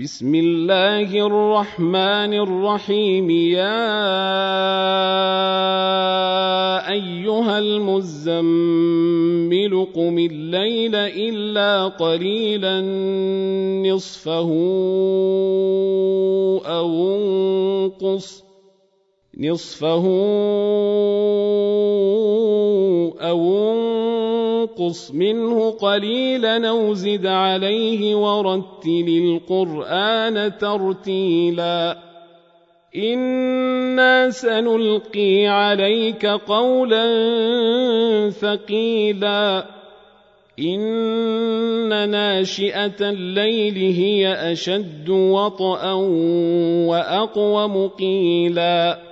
بسم الله الرحمن الرحيم. يا أيها المزمل قم الليل إلا قليلا نصفه أو انقص نصفه أو انقص. منه قليلا أو زد عليه ورتل القرآن ترتيلا. إنا سنلقي عليك قولا ثقيلا. إن ناشئة الليل هي أشد وطئا وأقوم قيلا.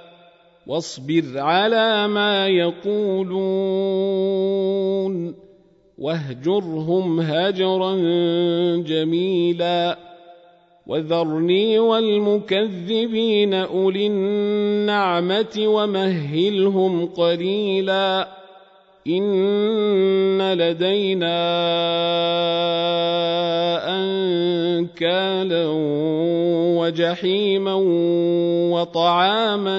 واصبر على ما يقولون واهجرهم هجرا جميلا وذرني والمكذبين أولي النعمة ومهلهم قليلا إن لدينا أنكالا وجحيما وطعاما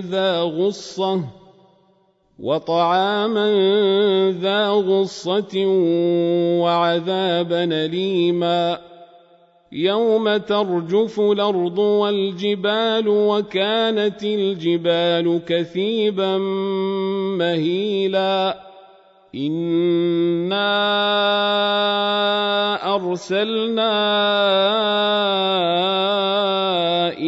ذا غصة وطعاما ذا غصة وعذابا أليما. يوم ترجف الأرض والجبال وكانت الجبال كثيبا مهيلا. إنا أرسلنا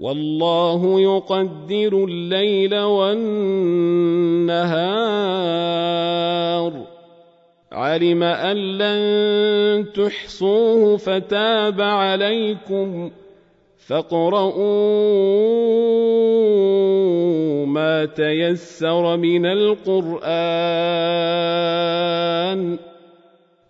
والله يقدر الليل والنهار. علم أن لن تحصوه فتاب عليكم فاقرؤوا ما تيسر من القرآن.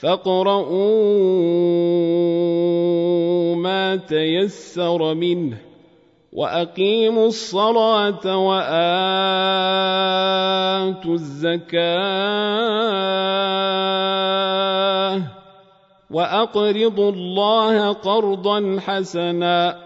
فاقرؤوا ما تيسر منه وأقيموا الصلاة وآتوا الزكاة وأقرضوا الله قرضا حسنا